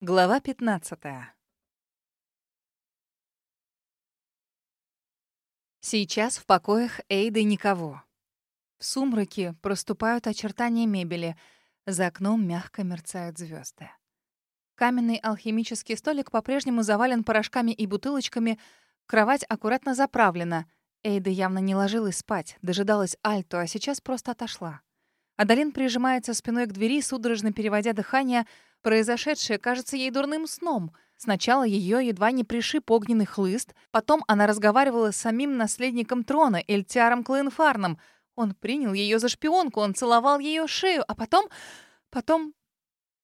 Глава 15. Сейчас в покоях Эйды никого. В сумраке проступают очертания мебели. За окном мягко мерцают звезды. Каменный алхимический столик по-прежнему завален порошками и бутылочками. Кровать аккуратно заправлена. Эйда явно не ложилась спать, дожидалась Альту, а сейчас просто отошла. Адалин прижимается спиной к двери, судорожно переводя дыхание — Произошедшее кажется ей дурным сном. Сначала ее едва не пришиб огненный хлыст, потом она разговаривала с самим наследником трона, Эльтиаром Клоенфарном. Он принял ее за шпионку, он целовал ее шею, а потом... Потом...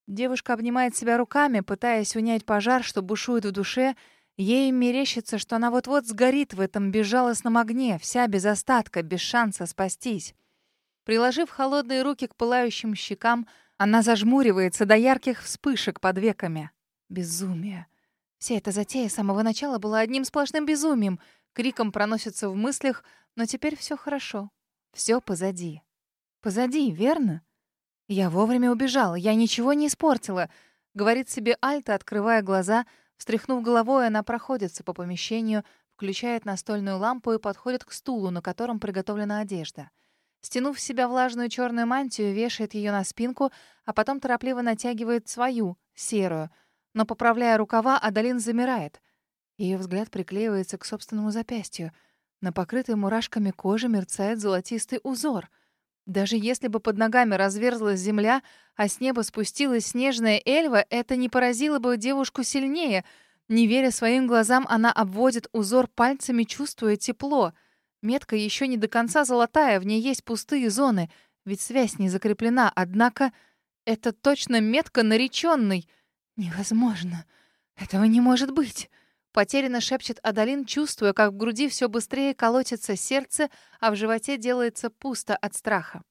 Девушка обнимает себя руками, пытаясь унять пожар, что бушует в душе. Ей мерещится, что она вот-вот сгорит в этом безжалостном огне, вся без остатка, без шанса спастись. Приложив холодные руки к пылающим щекам, она зажмуривается до ярких вспышек под веками. Безумие. Вся эта затея с самого начала была одним сплошным безумием. Криком проносится в мыслях, но теперь все хорошо. Все позади. Позади, верно? Я вовремя убежала, я ничего не испортила. Говорит себе Альта, открывая глаза. Встряхнув головой, она проходится по помещению, включает настольную лампу и подходит к стулу, на котором приготовлена одежда. Стянув с себя влажную черную мантию, вешает ее на спинку, а потом торопливо натягивает свою, серую. Но, поправляя рукава, Адалин замирает. Ее взгляд приклеивается к собственному запястью. На покрытой мурашками кожи мерцает золотистый узор. Даже если бы под ногами разверзлась земля, а с неба спустилась снежная эльва, это не поразило бы девушку сильнее. Не веря своим глазам, она обводит узор пальцами, чувствуя тепло — Метка еще не до конца золотая, в ней есть пустые зоны, ведь связь не закреплена, однако это точно метка нареченной. Невозможно. Этого не может быть. Потерянно шепчет Адалин, чувствуя, как в груди все быстрее колотится сердце, а в животе делается пусто от страха.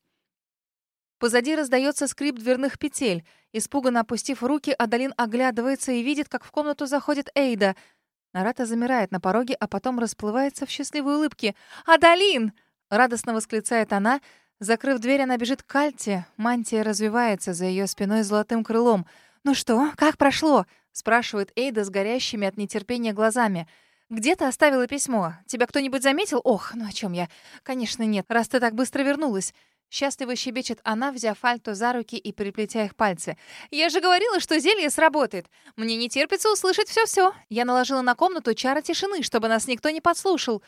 Позади раздается скрип дверных петель. Испуганно опустив руки, Адалин оглядывается и видит, как в комнату заходит Эйда — Нарата замирает на пороге, а потом расплывается в счастливой улыбке. «Адалин!» — радостно восклицает она. Закрыв дверь, она бежит к Кальте. Мантия развивается за ее спиной золотым крылом. «Ну что, как прошло?» — спрашивает Эйда с горящими от нетерпения глазами. «Где ты оставила письмо? Тебя кто-нибудь заметил? Ох, ну о чем я? Конечно, нет, раз ты так быстро вернулась. Счастливо щебечет она, взяв Альту за руки и переплетя их пальцы. «Я же говорила, что зелье сработает. Мне не терпится услышать все-все. Я наложила на комнату чара тишины, чтобы нас никто не подслушал».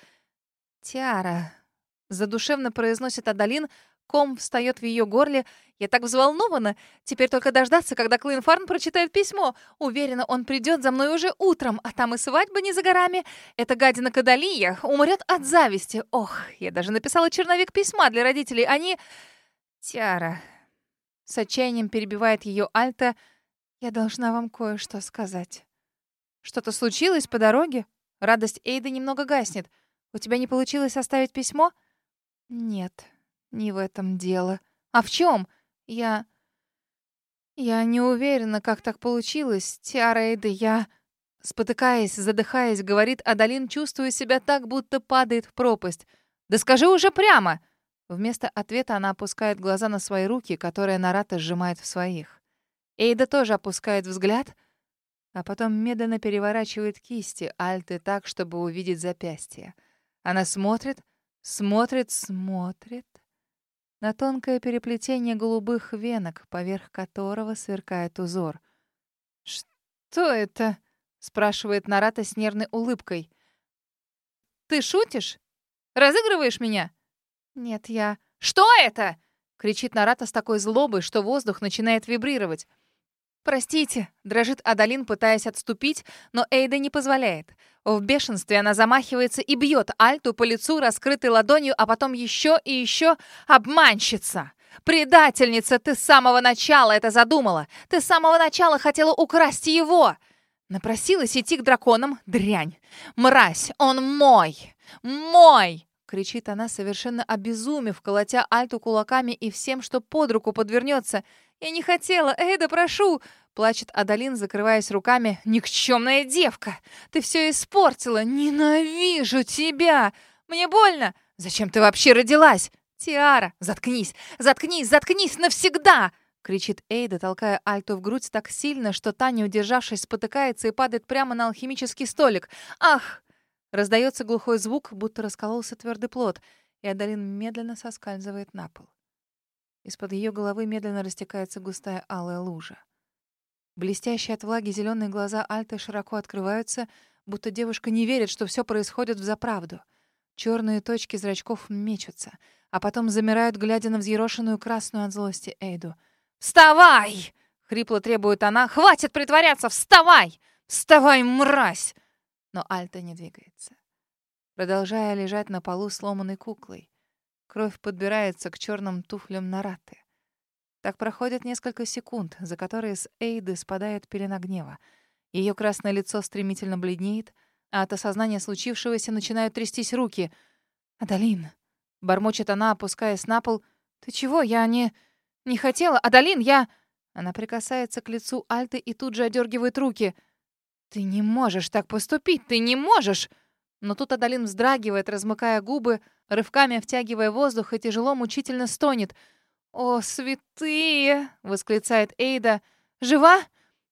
«Тиара», — задушевно произносит Адалин, ком встает в ее горле. «Я так взволнована. Теперь только дождаться, когда Клин Фарн прочитает письмо. Уверена, он придет за мной уже утром, а там и свадьба не за горами. Эта гадина Кадалия умрет от зависти. Ох, я даже написала черновик письма для родителей. Они... Тиара...» С отчаянием перебивает ее Альта. «Я должна вам кое-что сказать». «Что-то случилось по дороге?» Радость Эйды немного гаснет. «У тебя не получилось оставить письмо?» «Нет, не в этом дело. А в чем? Я... Я не уверена, как так получилось. Тиара Эйды, я...» Спотыкаясь, задыхаясь, говорит Адалин, чувствуя себя так, будто падает в пропасть. «Да скажи уже прямо!» Вместо ответа она опускает глаза на свои руки, которые Нарата сжимает в своих. Эйда тоже опускает взгляд, а потом медленно переворачивает кисти Альты так, чтобы увидеть запястье. Она смотрит, смотрит, смотрит на тонкое переплетение голубых венок, поверх которого сверкает узор. «Что это?» — спрашивает Нарата с нервной улыбкой. «Ты шутишь? Разыгрываешь меня?» «Нет, я...» «Что это?» — кричит Нарата с такой злобой, что воздух начинает вибрировать. «Простите», — дрожит Адалин, пытаясь отступить, но Эйда не позволяет. В бешенстве она замахивается и бьет Альту по лицу, раскрытой ладонью, а потом еще и еще обманщица. «Предательница, ты с самого начала это задумала! Ты с самого начала хотела украсть его!» Напросилась идти к драконам. Дрянь! Мразь! Он мой! Мой! Кричит она, совершенно обезумев, колотя Альту кулаками и всем, что под руку подвернется. «Я не хотела! Эда, прошу!» Плачет Адалин, закрываясь руками. «Никчемная девка! Ты все испортила! Ненавижу тебя! Мне больно! Зачем ты вообще родилась? Тиара, заткнись! Заткнись! Заткнись навсегда!» кричит Эйда, толкая Альту в грудь так сильно, что та, не удержавшись, спотыкается и падает прямо на алхимический столик. «Ах!» Раздается глухой звук, будто раскололся твердый плод, и Адалин медленно соскальзывает на пол. Из-под ее головы медленно растекается густая алая лужа. Блестящие от влаги зеленые глаза Альты широко открываются, будто девушка не верит, что все происходит в заправду. Черные точки зрачков мечутся, а потом замирают, глядя на взъерошенную красную от злости Эйду. «Вставай!» — хрипло требует она. «Хватит притворяться! Вставай! Вставай, мразь!» Но Альта не двигается. Продолжая лежать на полу сломанной куклой, кровь подбирается к черным туфлям Нараты. Так проходит несколько секунд, за которые с Эйды спадает пелена гнева. Ее красное лицо стремительно бледнеет, а от осознания случившегося начинают трястись руки. «Адалин!» — бормочет она, опускаясь на пол. «Ты чего? Я не... не хотела! Адалин, я...» Она прикасается к лицу Альты и тут же одергивает руки. «Ты не можешь так поступить! Ты не можешь!» Но тут Адалин вздрагивает, размыкая губы, рывками втягивая воздух и тяжело мучительно стонет. «О, святые!» — восклицает Эйда. «Жива?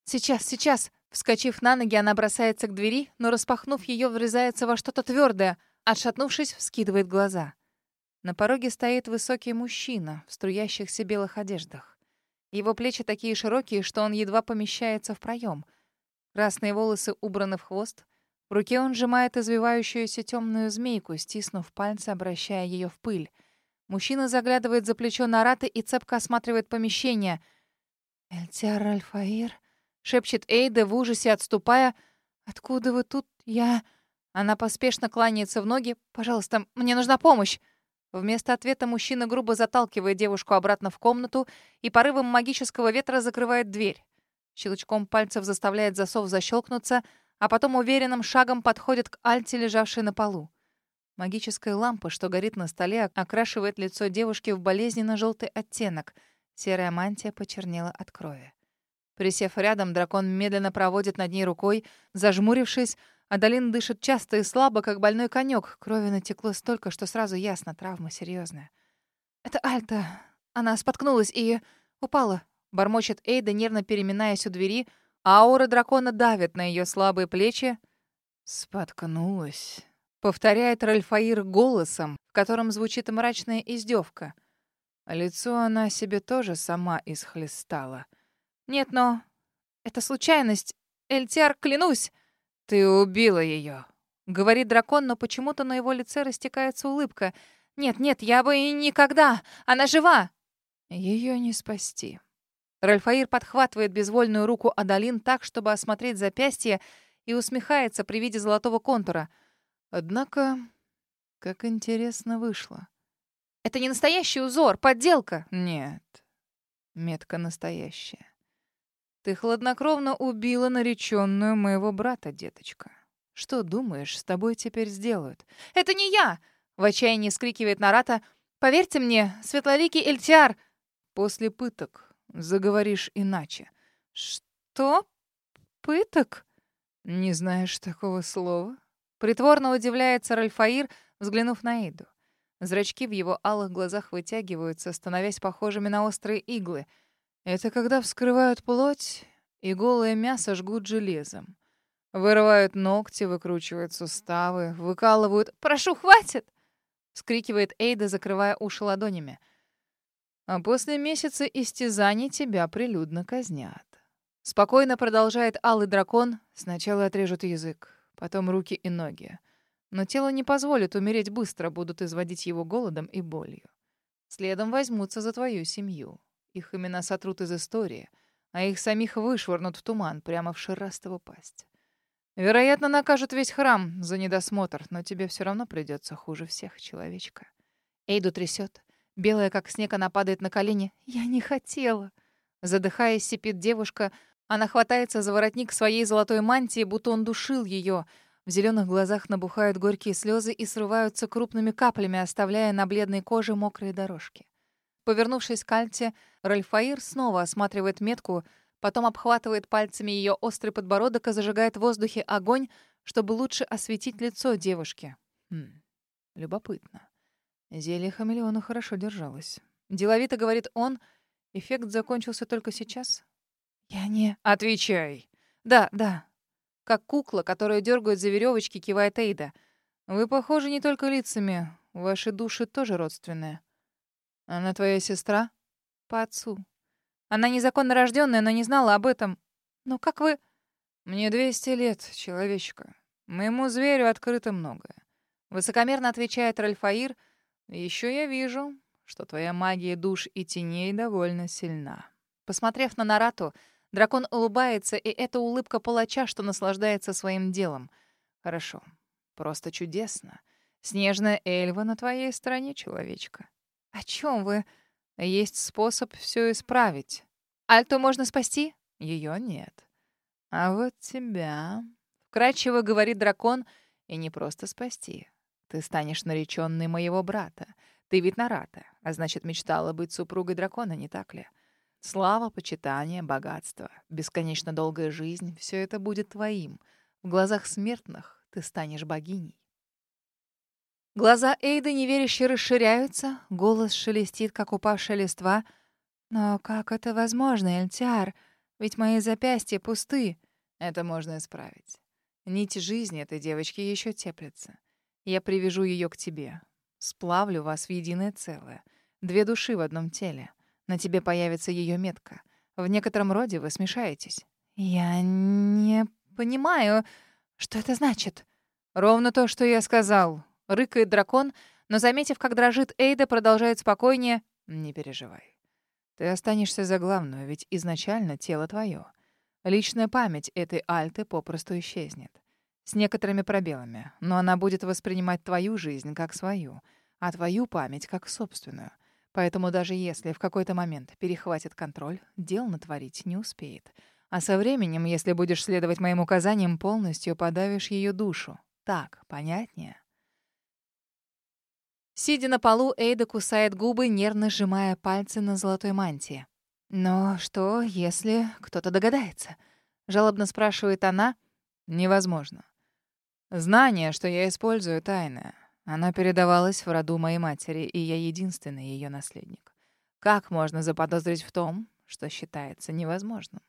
Сейчас, сейчас!» Вскочив на ноги, она бросается к двери, но, распахнув ее, врезается во что-то твердое. Отшатнувшись, вскидывает глаза. На пороге стоит высокий мужчина в струящихся белых одеждах. Его плечи такие широкие, что он едва помещается в проем. Красные волосы убраны в хвост. В руке он сжимает извивающуюся темную змейку, стиснув пальцы, обращая ее в пыль. Мужчина заглядывает за плечо Нараты и цепко осматривает помещение. «Эльтиар Альфаир?» шепчет Эйда в ужасе, отступая. «Откуда вы тут? Я...» Она поспешно кланяется в ноги. «Пожалуйста, мне нужна помощь!» Вместо ответа мужчина грубо заталкивает девушку обратно в комнату и порывом магического ветра закрывает дверь. Щелчком пальцев заставляет засов защелкнуться, а потом уверенным шагом подходит к Альте, лежавшей на полу. Магическая лампа, что горит на столе, окрашивает лицо девушки в болезненно-желтый оттенок. Серая мантия почернела от крови. Присев рядом, дракон медленно проводит над ней рукой. Зажмурившись, Адалин дышит часто и слабо, как больной конек. Крови натекло столько, что сразу ясно, травма серьезная. «Это Альта. Она споткнулась и упала», — бормочет Эйда, нервно переминаясь у двери. Аура дракона давит на ее слабые плечи. «Споткнулась», — повторяет Ральфаир голосом, в котором звучит мрачная издевка. Лицо она себе тоже сама исхлестала — «Нет, но... Это случайность. Эльтяр, клянусь!» «Ты убила ее!» — говорит дракон, но почему-то на его лице растекается улыбка. «Нет, нет, я бы и никогда! Она жива!» Ее не спасти. Ральфаир подхватывает безвольную руку Адалин так, чтобы осмотреть запястье, и усмехается при виде золотого контура. Однако, как интересно вышло. «Это не настоящий узор, подделка!» «Нет, метка настоящая. Ты хладнокровно убила нареченную моего брата, деточка. Что думаешь, с тобой теперь сделают? Это не я! В отчаянии скрикивает Нарата. Поверьте мне, светлоликий Эльтиар. После пыток заговоришь иначе. Что? Пыток? Не знаешь такого слова? Притворно удивляется Ральфаир, взглянув на Эйду. Зрачки в его алых глазах вытягиваются, становясь похожими на острые иглы — это когда вскрывают плоть и голое мясо жгут железом. Вырывают ногти, выкручивают суставы, выкалывают... «Прошу, хватит!» — вскрикивает Эйда, закрывая уши ладонями. «А после месяца истязаний тебя прилюдно казнят». Спокойно продолжает алый дракон. Сначала отрежут язык, потом руки и ноги. Но тело не позволит умереть быстро, будут изводить его голодом и болью. Следом возьмутся за твою семью. Их имена сотрут из истории, а их самих вышвырнут в туман прямо в шерастого пасть. Вероятно, накажут весь храм за недосмотр, но тебе все равно придется хуже всех, человечка. Эйду трясет. Белая, как снег, она падает на колени. «Я не хотела!» Задыхаясь, сипит девушка. Она хватается за воротник своей золотой мантии, будто он душил ее. В зеленых глазах набухают горькие слезы и срываются крупными каплями, оставляя на бледной коже мокрые дорожки. Повернувшись к Альте, Ральфаир снова осматривает метку, потом обхватывает пальцами ее острый подбородок и зажигает в воздухе огонь, чтобы лучше осветить лицо девушки. Хм, любопытно. Зелье хамелеона хорошо держалось. Деловито говорит он, Эффект закончился только сейчас. Я не... Отвечай. Да, да. Как кукла, которую дергают за веревочки, кивает Эйда. Вы похожи не только лицами. Ваши души тоже родственные. Она твоя сестра? По отцу. Она незаконно рожденная, но не знала об этом. Ну как вы... Мне 200 лет, человечка. Моему зверю открыто многое. Высокомерно отвечает Ральфаир. Еще я вижу, что твоя магия душ и теней довольно сильна. Посмотрев на Нарату, дракон улыбается, и это улыбка палача, что наслаждается своим делом. Хорошо. Просто чудесно. Снежная эльва на твоей стороне, человечка. О чем вы? Есть способ все исправить. Альту можно спасти? Ее нет. А вот тебя... Вкратчиво говорит дракон, и не просто спасти. Ты станешь нареченной моего брата. Ты ведь Нарата, а значит, мечтала быть супругой дракона, не так ли? Слава, почитание, богатство, бесконечно долгая жизнь — все это будет твоим. В глазах смертных ты станешь богиней. Глаза Эйды неверяще расширяются, голос шелестит, как упавшая листва. «Но как это возможно, Эльтиар? Ведь мои запястья пусты». «Это можно исправить. Нить жизни этой девочки еще теплится. Я привяжу ее к тебе. Сплавлю вас в единое целое. Две души в одном теле. На тебе появится ее метка. В некотором роде вы смешаетесь». «Я не понимаю, что это значит». «Ровно то, что я сказал», Рыкает дракон, но, заметив, как дрожит Эйда, продолжает спокойнее. «Не переживай. Ты останешься за главную, ведь изначально тело твое. Личная память этой Альты попросту исчезнет. С некоторыми пробелами, но она будет воспринимать твою жизнь как свою, а твою память как собственную. Поэтому даже если в какой-то момент перехватит контроль, дел натворить не успеет. А со временем, если будешь следовать моим указаниям, полностью подавишь ее душу. Так, понятнее? Сидя на полу, Эйда кусает губы, нервно сжимая пальцы на золотой мантии. «Но что, если кто-то догадается?» — жалобно спрашивает она. «Невозможно. Знание, что я использую, тайное. Она передавалась в роду моей матери, и я единственный ее наследник. Как можно заподозрить в том, что считается невозможным?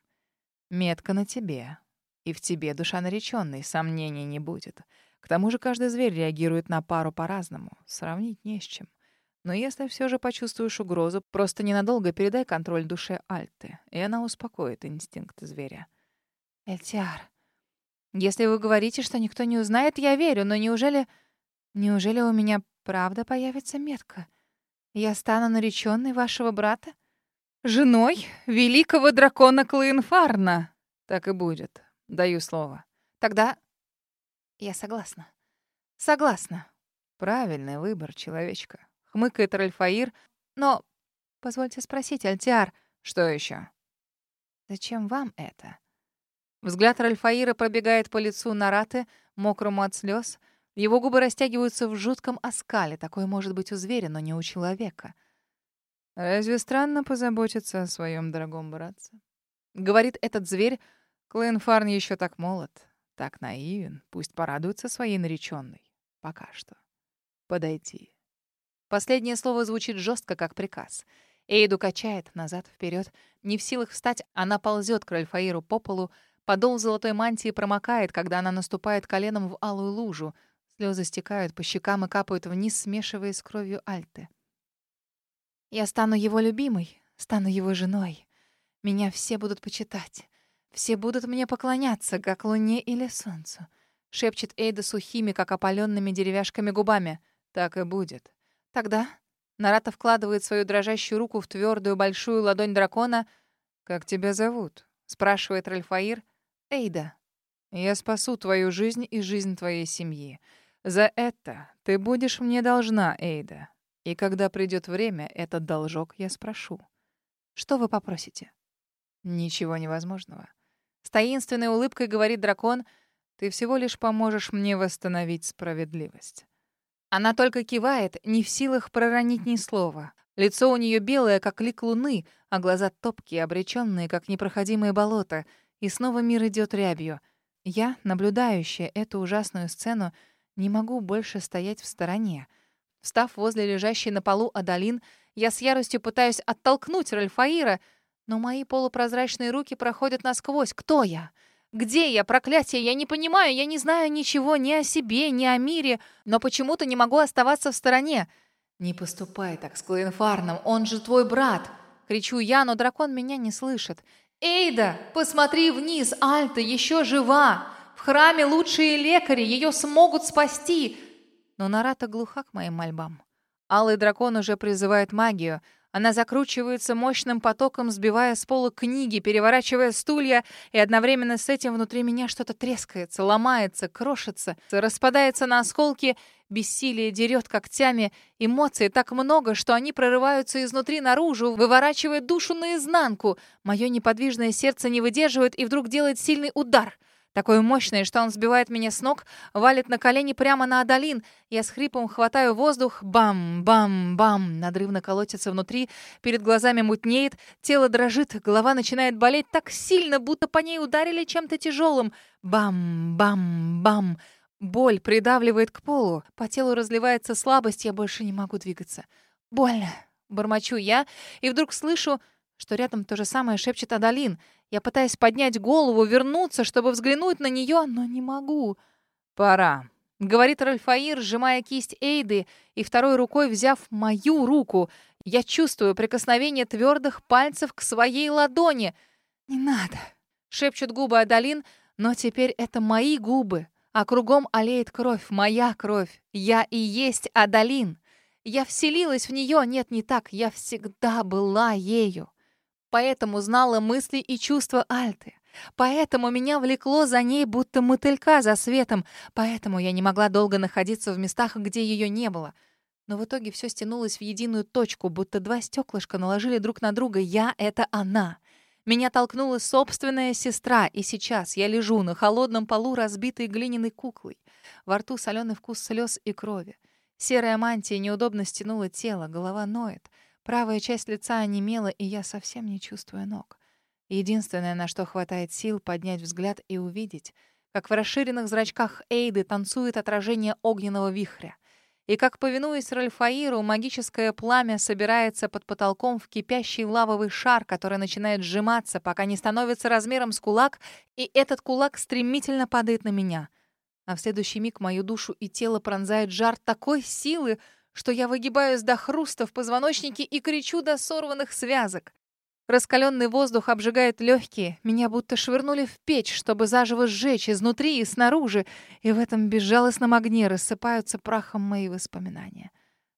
Метка на тебе, и в тебе душа нареченной, сомнений не будет. К тому же каждый зверь реагирует на пару по-разному. Сравнить не с чем. Но если все же почувствуешь угрозу, просто ненадолго передай контроль душе Альты, и она успокоит инстинкт зверя. Эльтиар, если вы говорите, что никто не узнает, я верю, но неужели... Неужели у меня правда появится метка? Я стану нареченной вашего брата? Женой великого дракона Клоинфарна? Так и будет. Даю слово. Тогда я согласна. Согласна. Правильный выбор, человечка. Хмыкает Ральфаир. Но, позвольте спросить, Альтиар. Что еще? Зачем вам это? Взгляд Ральфаира пробегает по лицу Нараты, мокрому от слез. Его губы растягиваются в жутком оскале. Такое может быть у зверя, но не у человека. Разве странно позаботиться о своем дорогом братце? Говорит этот зверь. Клоенфарн еще так молод. Так наивен, пусть порадуется своей нареченной. Пока что. Подойти. Последнее слово звучит жестко, как приказ. Эйду качает назад, вперед. Не в силах встать, она ползет к Ральфаиру по полу. Подол золотой мантии промокает, когда она наступает коленом в алую лужу. Слезы стекают по щекам и капают вниз, смешиваясь с кровью Альты. «Я стану его любимой, стану его женой. Меня все будут почитать. Все будут мне поклоняться, как луне или солнцу. Шепчет Эйда сухими, как опаленными деревяшками губами. Так и будет. Тогда Нарата вкладывает свою дрожащую руку в твердую большую ладонь дракона. «Как тебя зовут?» — спрашивает Ральфаир. «Эйда». «Я спасу твою жизнь и жизнь твоей семьи. За это ты будешь мне должна, Эйда. И когда придет время, этот должок я спрошу». «Что вы попросите?» «Ничего невозможного. С таинственной улыбкой говорит дракон, «Ты всего лишь поможешь мне восстановить справедливость». Она только кивает, не в силах проронить ни слова. Лицо у нее белое, как лик луны, а глаза топкие, обреченные, как непроходимые болота. И снова мир идет рябью. Я, наблюдающая эту ужасную сцену, не могу больше стоять в стороне. Встав возле лежащей на полу Адалин, Я с яростью пытаюсь оттолкнуть Ральфаира, но мои полупрозрачные руки проходят насквозь. Кто я? Где я, проклятие? Я не понимаю, я не знаю ничего ни о себе, ни о мире, но почему-то не могу оставаться в стороне. «Не поступай так с Клоенфарном, он же твой брат!» Кричу я, но дракон меня не слышит. «Эйда, посмотри вниз, Альта еще жива! В храме лучшие лекари, ее смогут спасти!» Но Нарата глуха к моим мольбам. Алый дракон уже призывает магию. Она закручивается мощным потоком, сбивая с пола книги, переворачивая стулья, и одновременно с этим внутри меня что-то трескается, ломается, крошится, распадается на осколки, бессилие дерет когтями, эмоций так много, что они прорываются изнутри наружу, выворачивая душу наизнанку. Мое неподвижное сердце не выдерживает и вдруг делает сильный удар — такой мощный, что он сбивает меня с ног, валит на колени прямо на Адалин. Я с хрипом хватаю воздух. Бам-бам-бам. Надрывно колотится внутри. Перед глазами мутнеет. Тело дрожит. Голова начинает болеть так сильно, будто по ней ударили чем-то тяжелым. Бам-бам-бам. Боль придавливает к полу. По телу разливается слабость. Я больше не могу двигаться. Больно. Бормочу я. И вдруг слышу, что рядом то же самое шепчет Адалин — я пытаюсь поднять голову, вернуться, чтобы взглянуть на нее, но не могу. «Пора», — говорит Ральфаир, сжимая кисть Эйды и второй рукой взяв мою руку. Я чувствую прикосновение твердых пальцев к своей ладони. «Не надо», — шепчут губы Адалин, но теперь это мои губы, а кругом олеет кровь, моя кровь. Я и есть Адалин. Я вселилась в нее, нет, не так, я всегда была ею. Поэтому знала мысли и чувства Альты. Поэтому меня влекло за ней, будто мотылька за светом. Поэтому я не могла долго находиться в местах, где ее не было. Но в итоге все стянулось в единую точку, будто два стеклышка наложили друг на друга. Я — это она. Меня толкнула собственная сестра, и сейчас я лежу на холодном полу разбитой глиняной куклой. Во рту соленый вкус слез и крови. Серая мантия неудобно стянула тело, голова ноет. Правая часть лица онемела, и я совсем не чувствую ног. Единственное, на что хватает сил, поднять взгляд и увидеть, как в расширенных зрачках Эйды танцует отражение огненного вихря. И как, повинуясь Ральфаиру, магическое пламя собирается под потолком в кипящий лавовый шар, который начинает сжиматься, пока не становится размером с кулак, и этот кулак стремительно падает на меня. А в следующий миг мою душу и тело пронзает жар такой силы, что я выгибаюсь до хруста в позвоночнике и кричу до сорванных связок. Раскаленный воздух обжигает легкие, меня будто швырнули в печь, чтобы заживо сжечь изнутри и снаружи, и в этом безжалостном огне рассыпаются прахом мои воспоминания.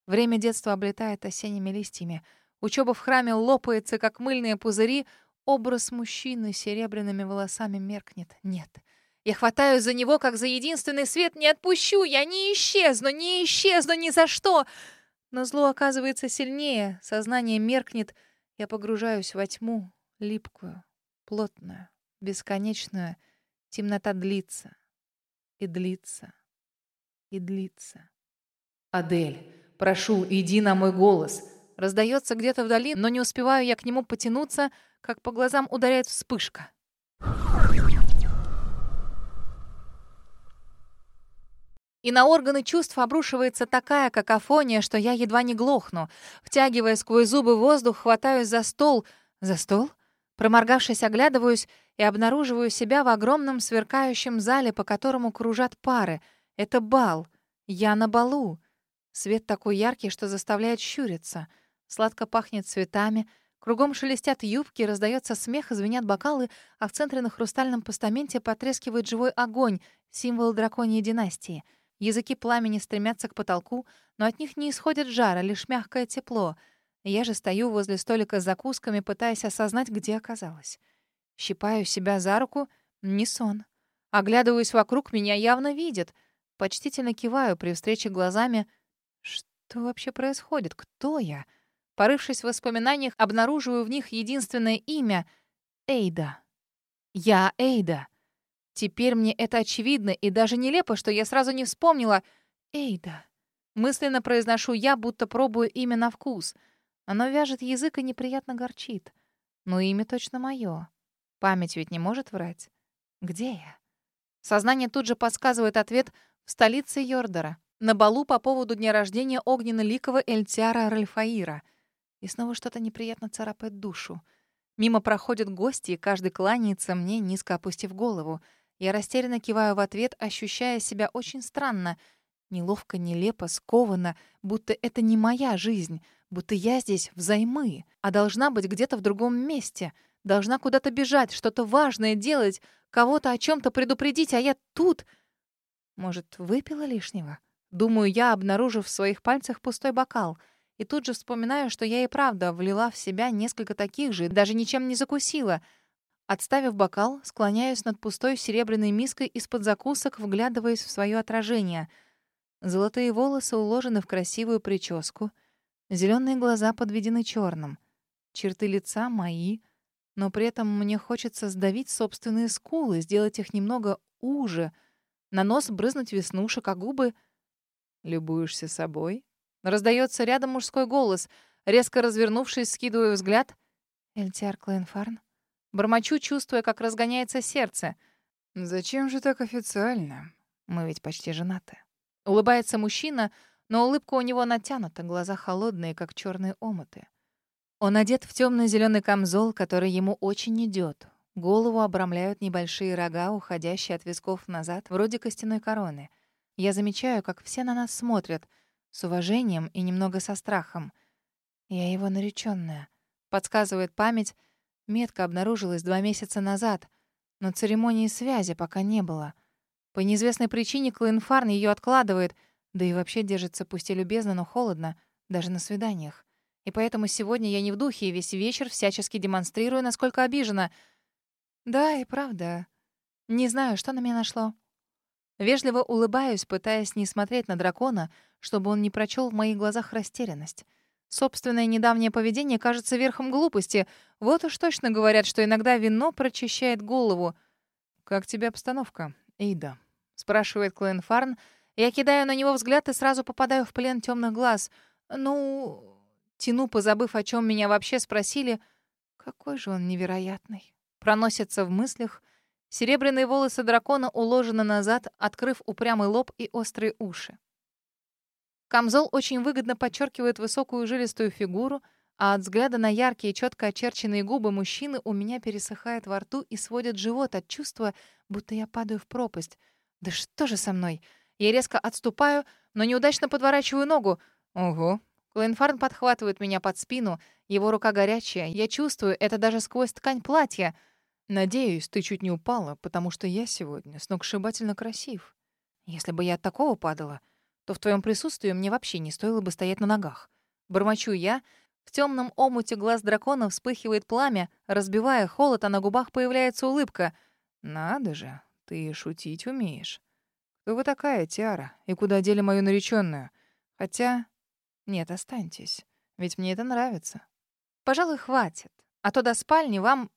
Время детства облетает осенними листьями. Учеба в храме лопается, как мыльные пузыри, образ мужчины с серебряными волосами меркнет. Нет, я хватаюсь за него, как за единственный свет, не отпущу, я не исчезну, не исчезну ни за что. Но зло оказывается сильнее, сознание меркнет, я погружаюсь во тьму, липкую, плотную, бесконечную. Темнота длится и длится и длится. «Адель, прошу, иди на мой голос!» Раздается где-то вдали, но не успеваю я к нему потянуться, как по глазам ударяет вспышка. И на органы чувств обрушивается такая какофония, что я едва не глохну. Втягивая сквозь зубы воздух, хватаюсь за стол. За стол? Проморгавшись, оглядываюсь и обнаруживаю себя в огромном сверкающем зале, по которому кружат пары. Это бал. Я на балу. Свет такой яркий, что заставляет щуриться. Сладко пахнет цветами. Кругом шелестят юбки, раздается смех, звенят бокалы, а в центре на хрустальном постаменте потрескивает живой огонь, символ драконьей династии — Языки пламени стремятся к потолку, но от них не исходит жара, лишь мягкое тепло. Я же стою возле столика с закусками, пытаясь осознать, где оказалась. Щипаю себя за руку — не сон. Оглядываюсь вокруг, меня явно видят. Почтительно киваю при встрече глазами. Что вообще происходит? Кто я? Порывшись в воспоминаниях, обнаруживаю в них единственное имя — Эйда. Я Эйда. Теперь мне это очевидно и даже нелепо, что я сразу не вспомнила. Эйда. Мысленно произношу я, будто пробую имя на вкус. Оно вяжет язык и неприятно горчит. Но имя точно мое. Память ведь не может врать. Где я? Сознание тут же подсказывает ответ в столице Йордора, на балу по поводу дня рождения огненно-ликого Эльтиара Ральфаира. И снова что-то неприятно царапает душу. Мимо проходят гости, и каждый кланяется мне, низко опустив голову. Я растерянно киваю в ответ, ощущая себя очень странно. Неловко, нелепо, скованно, будто это не моя жизнь, будто я здесь взаймы, а должна быть где-то в другом месте. Должна куда-то бежать, что-то важное делать, кого-то о чем то предупредить, а я тут... Может, выпила лишнего? Думаю я, обнаружив в своих пальцах пустой бокал — и тут же вспоминаю, что я и правда влила в себя несколько таких же, даже ничем не закусила. Отставив бокал, склоняюсь над пустой серебряной миской из-под закусок, вглядываясь в свое отражение. Золотые волосы уложены в красивую прическу. Зеленые глаза подведены черным. Черты лица мои, но при этом мне хочется сдавить собственные скулы, сделать их немного уже, на нос брызнуть веснушек, а губы... «Любуешься собой?» Раздается рядом мужской голос. Резко развернувшись, скидываю взгляд. Эльтиар Клейнфарн. Бормочу, чувствуя, как разгоняется сердце. «Зачем же так официально? Мы ведь почти женаты». Улыбается мужчина, но улыбка у него натянута, глаза холодные, как черные омуты. Он одет в темно-зеленый камзол, который ему очень идет. Голову обрамляют небольшие рога, уходящие от висков назад, вроде костяной короны. Я замечаю, как все на нас смотрят — с уважением и немного со страхом. Я его наречённая. Подсказывает память. Метка обнаружилась два месяца назад, но церемонии связи пока не было. По неизвестной причине Клоенфарн её откладывает, да и вообще держится пусть и любезно, но холодно, даже на свиданиях. И поэтому сегодня я не в духе и весь вечер всячески демонстрирую, насколько обижена. Да, и правда. Не знаю, что на меня нашло. Вежливо улыбаюсь, пытаясь не смотреть на дракона, чтобы он не прочел в моих глазах растерянность. Собственное недавнее поведение кажется верхом глупости. Вот уж точно говорят, что иногда вино прочищает голову. «Как тебе обстановка, Эйда?» — спрашивает Клейн Фарн. Я кидаю на него взгляд и сразу попадаю в плен темных глаз. «Ну...» Тяну, позабыв, о чем меня вообще спросили. Какой же он невероятный. Проносится в мыслях. Серебряные волосы дракона уложены назад, открыв упрямый лоб и острые уши. Камзол очень выгодно подчеркивает высокую жилистую фигуру, а от взгляда на яркие, четко очерченные губы мужчины у меня пересыхает во рту и сводит живот от чувства, будто я падаю в пропасть. Да что же со мной? Я резко отступаю, но неудачно подворачиваю ногу. Ого. Клейнфарн подхватывает меня под спину, его рука горячая. Я чувствую это даже сквозь ткань платья. Надеюсь, ты чуть не упала, потому что я сегодня сногсшибательно красив. Если бы я от такого падала, то в твоем присутствии мне вообще не стоило бы стоять на ногах. Бормочу я. В темном омуте глаз дракона вспыхивает пламя, разбивая холод, а на губах появляется улыбка. «Надо же, ты шутить умеешь. Кто вы такая, Тиара, и куда дели мою нареченную? Хотя... Нет, останьтесь, ведь мне это нравится». «Пожалуй, хватит, а то до спальни вам...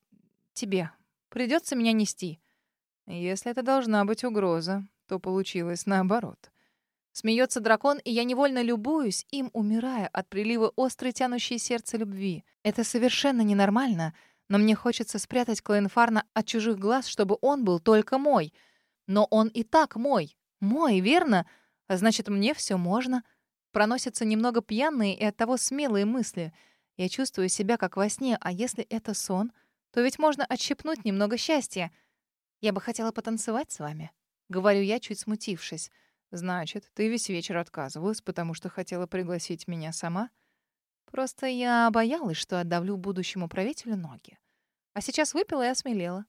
тебе придется меня нести». «Если это должна быть угроза, то получилось наоборот». Смеется дракон, и я невольно любуюсь им, умирая от прилива острой тянущей сердце любви. Это совершенно ненормально, но мне хочется спрятать Клоенфарна от чужих глаз, чтобы он был только мой. Но он и так мой. Мой, верно? А значит, мне все можно. Проносятся немного пьяные и оттого смелые мысли. Я чувствую себя как во сне, а если это сон, то ведь можно отщепнуть немного счастья. Я бы хотела потанцевать с вами. Говорю я, чуть смутившись. Значит, ты весь вечер отказывалась, потому что хотела пригласить меня сама? Просто я боялась, что отдавлю будущему правителю ноги. А сейчас выпила и осмелела.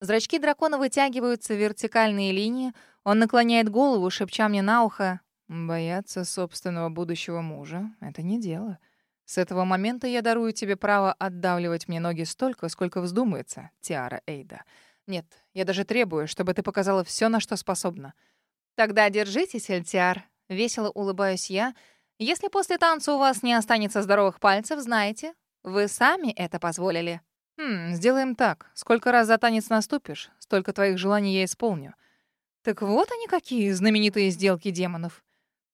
Зрачки дракона вытягиваются в вертикальные линии. Он наклоняет голову, шепча мне на ухо. «Бояться собственного будущего мужа — это не дело. С этого момента я дарую тебе право отдавливать мне ноги столько, сколько вздумается, Тиара Эйда. Нет, я даже требую, чтобы ты показала все, на что способна. «Тогда держитесь, Эльтиар», — весело улыбаюсь я. «Если после танца у вас не останется здоровых пальцев, знаете, вы сами это позволили». «Хм, сделаем так. Сколько раз за танец наступишь, столько твоих желаний я исполню». «Так вот они какие знаменитые сделки демонов.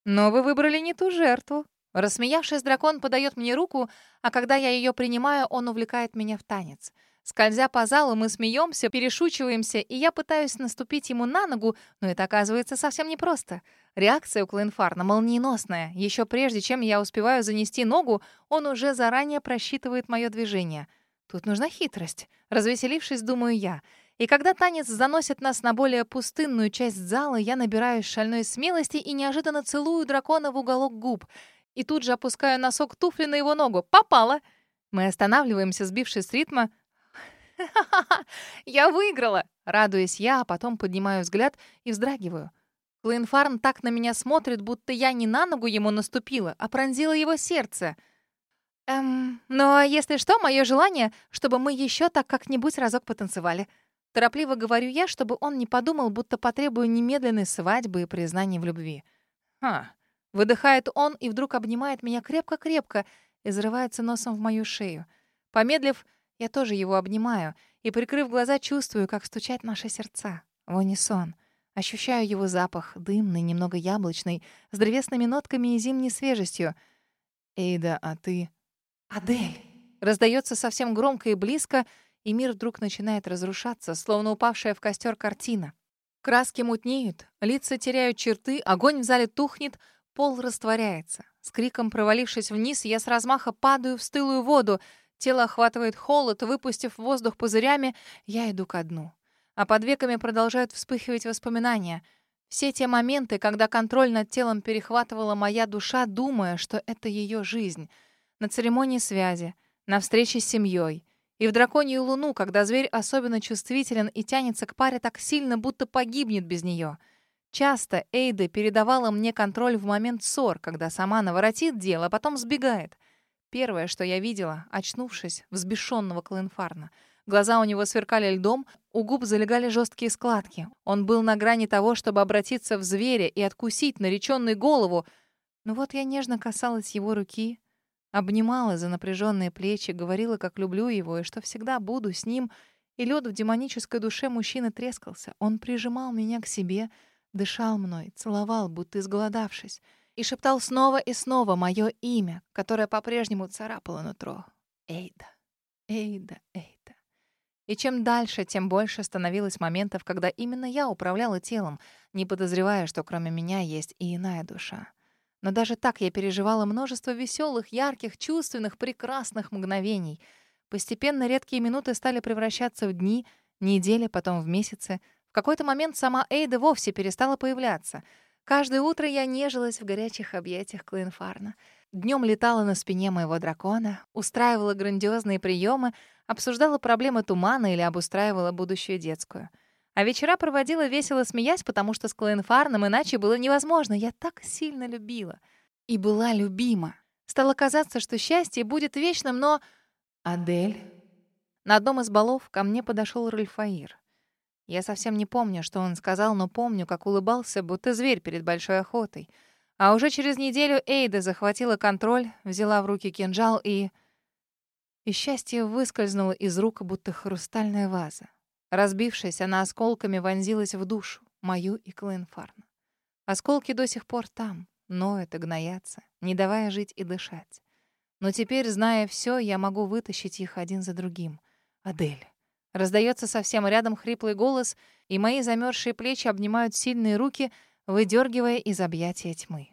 Но вы выбрали не ту жертву». Рассмеявшись, дракон подает мне руку, а когда я ее принимаю, он увлекает меня в танец. Скользя по залу, мы смеемся, перешучиваемся, и я пытаюсь наступить ему на ногу, но это оказывается совсем непросто. Реакция у Клинфарна молниеносная. Еще прежде, чем я успеваю занести ногу, он уже заранее просчитывает мое движение. Тут нужна хитрость. Развеселившись, думаю я. И когда танец заносит нас на более пустынную часть зала, я набираюсь шальной смелости и неожиданно целую дракона в уголок губ. И тут же опускаю носок туфли на его ногу. Попала! Мы останавливаемся, сбившись с ритма, Я выиграла!» Радуюсь я, а потом поднимаю взгляд и вздрагиваю. Клейнфарн так на меня смотрит, будто я не на ногу ему наступила, а пронзила его сердце. «Эм, ну а если что, мое желание, чтобы мы еще так как-нибудь разок потанцевали». Торопливо говорю я, чтобы он не подумал, будто потребую немедленной свадьбы и признания в любви. «Ха». Выдыхает он и вдруг обнимает меня крепко-крепко и зарывается носом в мою шею. Помедлив, я тоже его обнимаю и, прикрыв глаза, чувствую, как стучат наши сердца. В унисон. Ощущаю его запах, дымный, немного яблочный, с древесными нотками и зимней свежестью. «Эйда, а ты...» «Адель!» Раздается совсем громко и близко, и мир вдруг начинает разрушаться, словно упавшая в костер картина. Краски мутнеют, лица теряют черты, огонь в зале тухнет, пол растворяется. С криком провалившись вниз, я с размаха падаю в стылую воду, Тело охватывает холод, выпустив воздух пузырями, я иду ко дну. А под веками продолжают вспыхивать воспоминания. Все те моменты, когда контроль над телом перехватывала моя душа, думая, что это ее жизнь. На церемонии связи, на встрече с семьей. И в драконью луну, когда зверь особенно чувствителен и тянется к паре так сильно, будто погибнет без нее. Часто Эйда передавала мне контроль в момент ссор, когда сама наворотит дело, а потом сбегает — Первое, что я видела, очнувшись, взбешенного Клинфарна. Глаза у него сверкали льдом, у губ залегали жесткие складки. Он был на грани того, чтобы обратиться в зверя и откусить нареченную голову. Но вот я нежно касалась его руки, обнимала за напряженные плечи, говорила, как люблю его и что всегда буду с ним. И лед в демонической душе мужчины трескался. Он прижимал меня к себе, дышал мной, целовал, будто изголодавшись и шептал снова и снова мое имя, которое по-прежнему царапало нутро. Эйда, Эйда, Эйда. И чем дальше, тем больше становилось моментов, когда именно я управляла телом, не подозревая, что кроме меня есть и иная душа. Но даже так я переживала множество веселых, ярких, чувственных, прекрасных мгновений. Постепенно редкие минуты стали превращаться в дни, недели, потом в месяцы. В какой-то момент сама Эйда вовсе перестала появляться — Каждое утро я нежилась в горячих объятиях Клинфарна. Днем летала на спине моего дракона, устраивала грандиозные приемы, обсуждала проблемы тумана или обустраивала будущую детскую. А вечера проводила весело смеясь, потому что с Клинфарном иначе было невозможно. Я так сильно любила. И была любима. Стало казаться, что счастье будет вечным, но... Адель... На одном из балов ко мне подошел Рульфаир. Я совсем не помню, что он сказал, но помню, как улыбался, будто зверь перед большой охотой. А уже через неделю Эйда захватила контроль, взяла в руки кинжал и... И счастье выскользнуло из рук, будто хрустальная ваза. Разбившись, она осколками вонзилась в душу, мою и Клинфарна. Осколки до сих пор там, ноют и гноятся, не давая жить и дышать. Но теперь, зная все, я могу вытащить их один за другим. Адель. Раздается совсем рядом хриплый голос, и мои замерзшие плечи обнимают сильные руки, выдергивая из объятия тьмы.